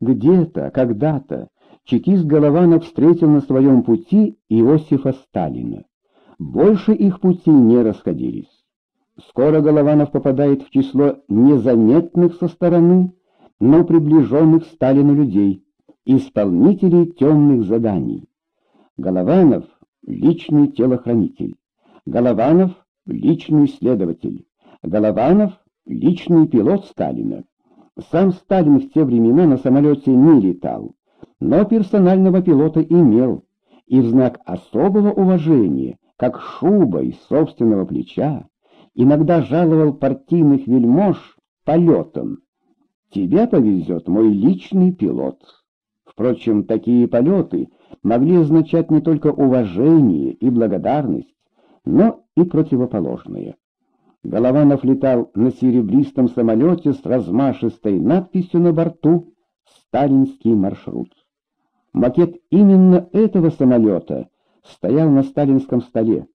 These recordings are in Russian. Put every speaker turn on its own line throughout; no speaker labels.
Где-то, когда-то чекист Голованов встретил на своем пути Иосифа Сталина. Больше их пути не расходились. Скоро Голованов попадает в число незаметных со стороны, но приближенных Сталину людей, исполнителей темных заданий. Голованов — личный телохранитель. Голованов — личный следователь. Голованов — личный пилот Сталина. Сам Сталин в те времена на самолете не летал, но персонального пилота имел, и в знак особого уважения, как шуба из собственного плеча, иногда жаловал партийных вельмож полетом. «Тебя повезет мой личный пилот». Впрочем, такие полеты могли означать не только уважение и благодарность, но и противоположное. Голованов летал на серебристом самолете с размашистой надписью на борту «Сталинский маршрут». Макет именно этого самолета стоял на сталинском столе.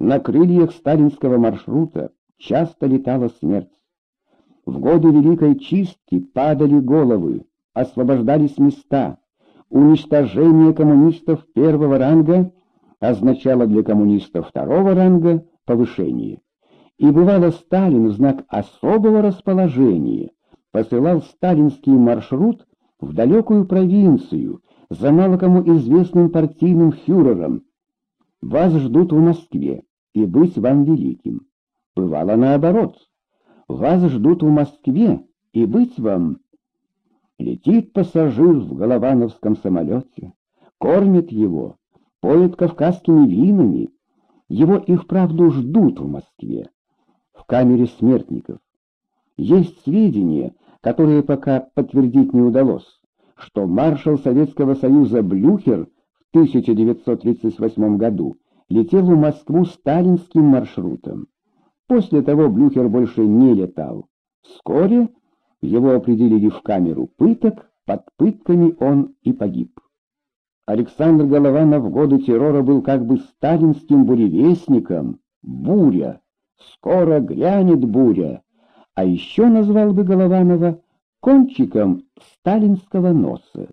На крыльях сталинского маршрута часто летала смерть. В годы Великой Чистки падали головы, освобождались места. Уничтожение коммунистов первого ранга означало для коммунистов второго ранга повышение. И бывало Сталин в знак особого расположения посылал сталинский маршрут в далекую провинцию за мало кому известным партийным фюрером. Вас ждут в Москве, и быть вам великим. Бывало наоборот. Вас ждут в Москве, и быть вам... Летит пассажир в головановском самолете, кормит его, поет кавказскими винами. Его и вправду ждут в Москве в камере смертников. Есть сведения, которые пока подтвердить не удалось, что маршал Советского Союза Блюхер в 1938 году летел в Москву сталинским маршрутом. После того Блюхер больше не летал. Вскоре его определили в камеру пыток, под пытками он и погиб. Александр Голованов в годы террора был как бы сталинским буревестником, буря, скоро грянет буря, а еще назвал бы Голованова кончиком сталинского носа.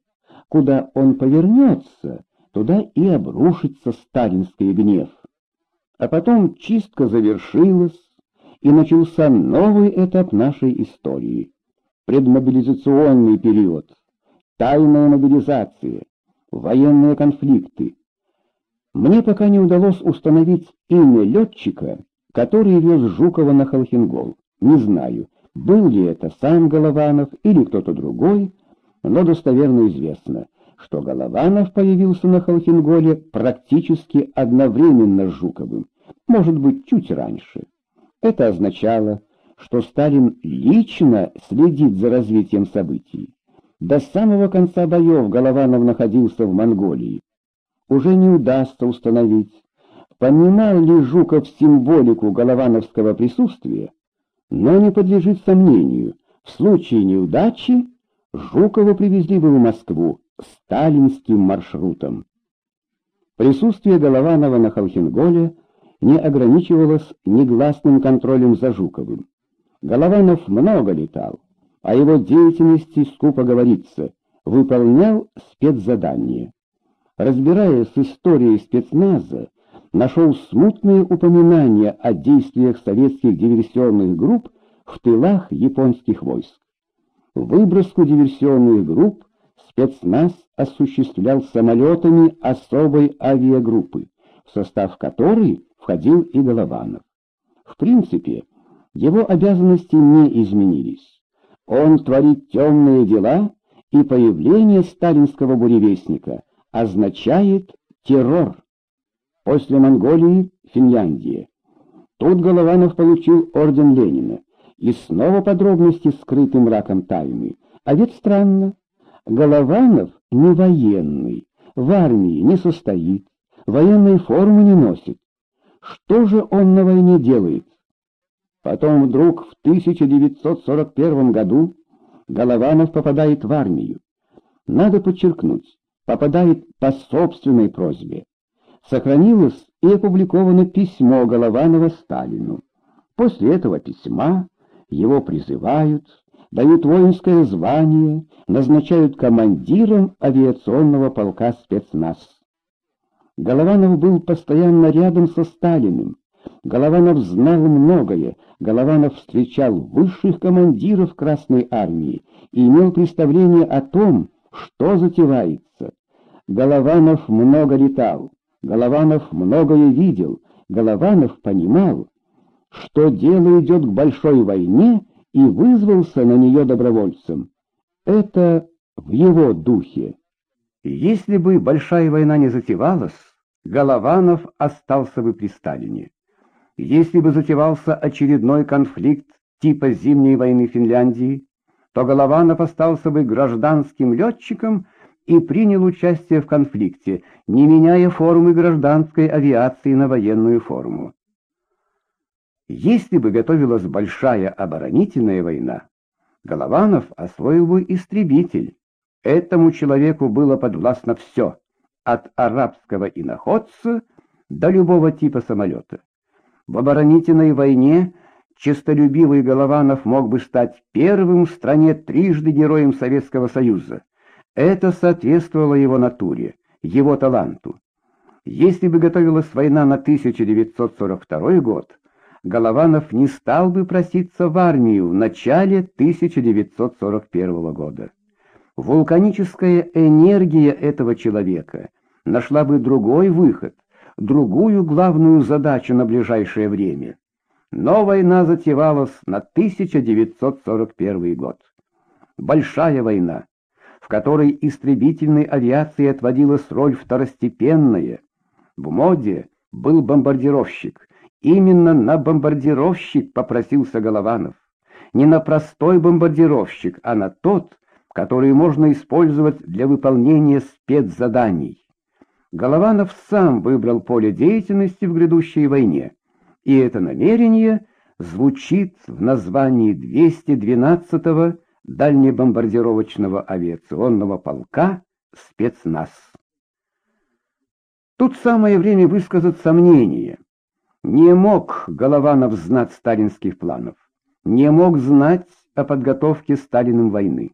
Куда он повернется, туда и обрушится сталинский гнев. А потом чистка завершилась, и начался новый этап нашей истории. Предмобилизационный период, тайная мобилизация, военные конфликты. Мне пока не удалось установить имя летчика, который вез Жукова на Холхенгол. Не знаю, был ли это сам Голованов или кто-то другой, но достоверно известно, что Голованов появился на Холхенголе практически одновременно с Жуковым, может быть, чуть раньше. Это означало, что Сталин лично следит за развитием событий. До самого конца боев Голованов находился в Монголии. Уже не удастся установить, Понимал ли Жуков символику головановского присутствия, но не подлежит сомнению, в случае неудачи Жукова привезли бы в Москву сталинским маршрутом. Присутствие Голованова на Холхенголе не ограничивалось негласным контролем за Жуковым. Голованов много летал, о его деятельности скупо говорится, выполнял спецзадания. Разбираясь с историей спецназа, нашел смутные упоминания о действиях советских диверсионных групп в тылах японских войск. Выброску диверсионных групп спецназ осуществлял самолетами особой авиагруппы, в состав которой входил и Голованов. В принципе, его обязанности не изменились. Он творит темные дела, и появление сталинского буревестника означает террор. После Монголии — Финляндия. Тут Голованов получил орден Ленина. И снова подробности скрытым раком тайны. А ведь странно. Голованов не военный, в армии не состоит, военной формы не носит. Что же он на войне делает? Потом вдруг в 1941 году Голованов попадает в армию. Надо подчеркнуть, попадает по собственной просьбе сохранилось и опубликовано письмо Голованова Сталину. После этого письма его призывают, дают воинское звание, назначают командиром авиационного полка спецназ. Голованов был постоянно рядом со Сталиным. Голованов знал многое, Голованов встречал высших командиров Красной Армии и имел представление о том, что затевается. Голованов много летал, Голованов многое видел, Голованов понимал, что дело идет к большой войне и вызвался на нее добровольцем. Это в его духе. Если бы большая война не затевалась, Голованов остался бы при Сталине. Если бы затевался очередной конфликт типа Зимней войны Финляндии, то Голованов остался бы гражданским летчиком и принял участие в конфликте, не меняя формы гражданской авиации на военную форму. Если бы готовилась большая оборонительная война, Голованов освоил бы истребитель. Этому человеку было подвластно все, от арабского иноходца до любого типа самолета. В оборонительной войне честолюбивый Голованов мог бы стать первым в стране трижды героем Советского Союза. Это соответствовало его натуре, его таланту. Если бы готовилась война на 1942 год, Голованов не стал бы проситься в армию в начале 1941 года. Вулканическая энергия этого человека нашла бы другой выход, другую главную задачу на ближайшее время. Но война затевалась на 1941 год. Большая война, которой истребительной авиации отводилась роль второстепенная. В моде был бомбардировщик, Именно на бомбардировщик попросился Голованов. Не на простой бомбардировщик, а на тот, который можно использовать для выполнения спецзаданий. Голованов сам выбрал поле деятельности в грядущей войне, и это намерение звучит в названии 212-го дальнебомбардировочного авиационного полка «Спецназ». Тут самое время высказать сомнение – не мог Голованов знать сталинских планов, не мог знать о подготовке Сталиным войны.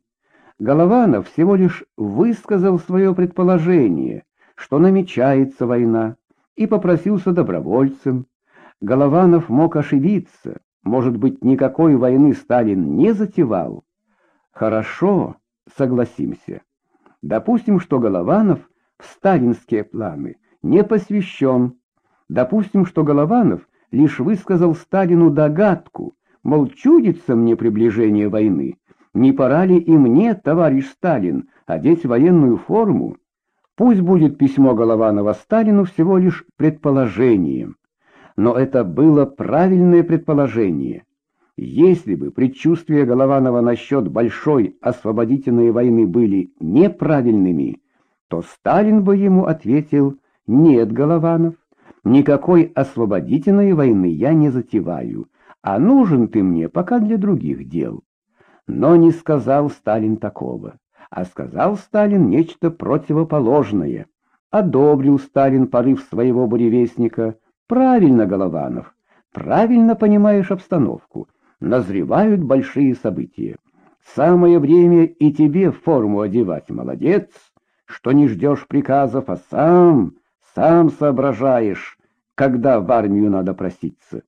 Голованов всего лишь высказал свое предположение, что намечается война, и попросился добровольцем. Голованов мог ошибиться, может быть, никакой войны Сталин не затевал. Хорошо, согласимся. Допустим, что Голованов в сталинские планы не посвящен, Допустим, что Голованов лишь высказал Сталину догадку, мол, чудится мне приближение войны. Не пора ли и мне, товарищ Сталин, одеть военную форму? Пусть будет письмо Голованова Сталину всего лишь предположением. Но это было правильное предположение. Если бы предчувствия Голованова насчет большой освободительной войны были неправильными, то Сталин бы ему ответил «Нет, Голованов, Никакой освободительной войны я не затеваю, а нужен ты мне пока для других дел. Но не сказал Сталин такого, а сказал Сталин нечто противоположное. Одобрил Сталин порыв своего буревестника. Правильно, Голованов, правильно понимаешь обстановку. Назревают большие события. Самое время и тебе форму одевать, молодец, что не ждешь приказов, а сам сам соображаешь, когда в армию надо проситься.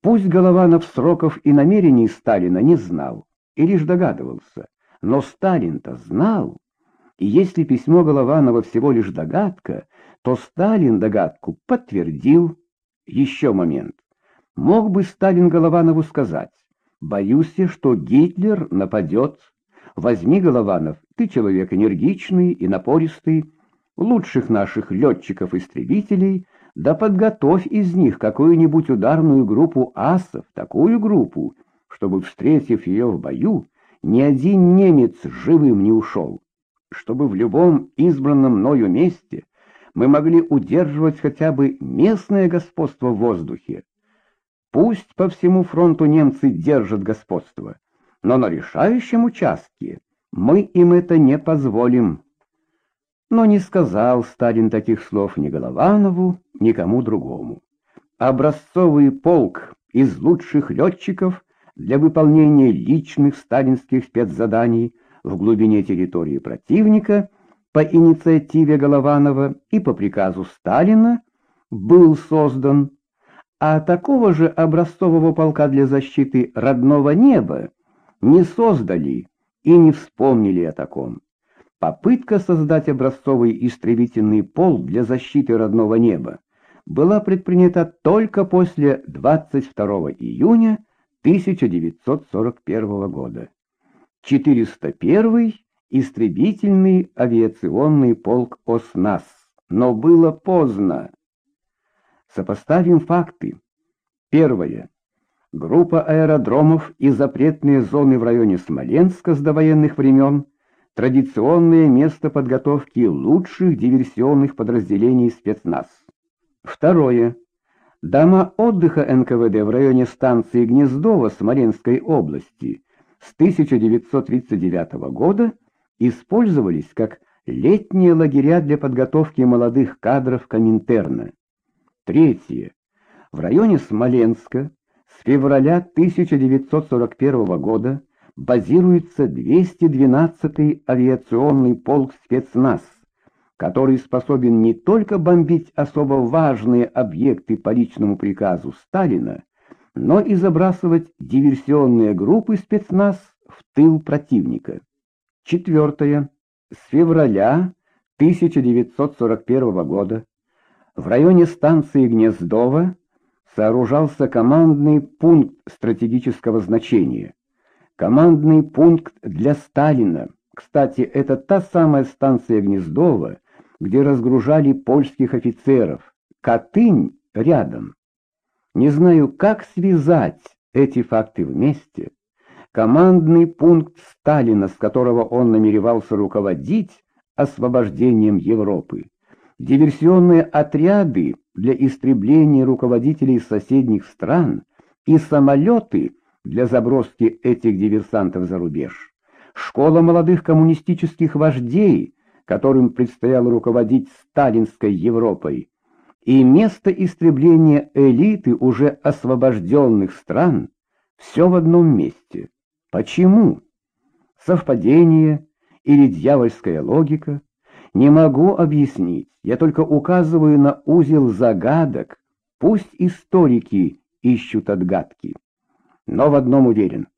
Пусть Голованов сроков и намерений Сталина не знал и лишь догадывался, но Сталин-то знал. И если письмо Голованова всего лишь догадка, то Сталин догадку подтвердил. Еще момент. Мог бы Сталин Голованову сказать, «Боюсь, что Гитлер нападет. Возьми, Голованов, ты человек энергичный и напористый, лучших наших летчиков-истребителей, да подготовь из них какую-нибудь ударную группу асов, такую группу, чтобы, встретив ее в бою, ни один немец живым не ушел, чтобы в любом избранном мною месте мы могли удерживать хотя бы местное господство в воздухе. Пусть по всему фронту немцы держат господство, но на решающем участке мы им это не позволим. Но не сказал Сталин таких слов ни Голованову, ни кому другому. Образцовый полк из лучших летчиков для выполнения личных сталинских спецзаданий в глубине территории противника по инициативе Голованова и по приказу Сталина был создан, а такого же образцового полка для защиты родного неба не создали и не вспомнили о таком. Попытка создать образцовый истребительный полк для защиты родного неба была предпринята только после 22 июня 1941 года. 401 истребительный авиационный полк ОСНАС, но было поздно. Сопоставим факты. Первое. Группа аэродромов и запретные зоны в районе Смоленска с довоенных времен – традиционное место подготовки лучших диверсионных подразделений спецназ. Второе. Дома отдыха НКВД в районе станции Гнездово Смоленской области с 1939 года использовались как летние лагеря для подготовки молодых кадров Коминтерна. Третье. В районе Смоленска с февраля 1941 года базируется 212-й авиационный полк спецназ, который способен не только бомбить особо важные объекты по личному приказу Сталина, но и забрасывать диверсионные группы спецназ в тыл противника. Четвертое. С февраля 1941 года в районе станции Гнездово сооружался командный пункт стратегического значения. Командный пункт для Сталина. Кстати, это та самая станция Гнездова, где разгружали польских офицеров. Катынь рядом. Не знаю, как связать эти факты вместе. Командный пункт Сталина, с которого он намеревался руководить освобождением Европы. Диверсионные отряды для истребления руководителей соседних стран и самолеты для заброски этих диверсантов за рубеж. Школа молодых коммунистических вождей, которым предстояло руководить сталинской Европой, и место истребления элиты уже освобожденных стран все в одном месте. Почему? Совпадение или дьявольская логика? Не могу объяснить, я только указываю на узел загадок, пусть историки ищут отгадки. Но в одном уверен.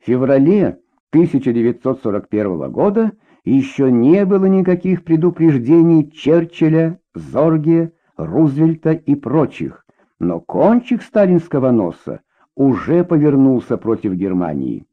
В феврале 1941 года еще не было никаких предупреждений Черчилля, Зорге, Рузвельта и прочих, но кончик сталинского носа уже повернулся против Германии.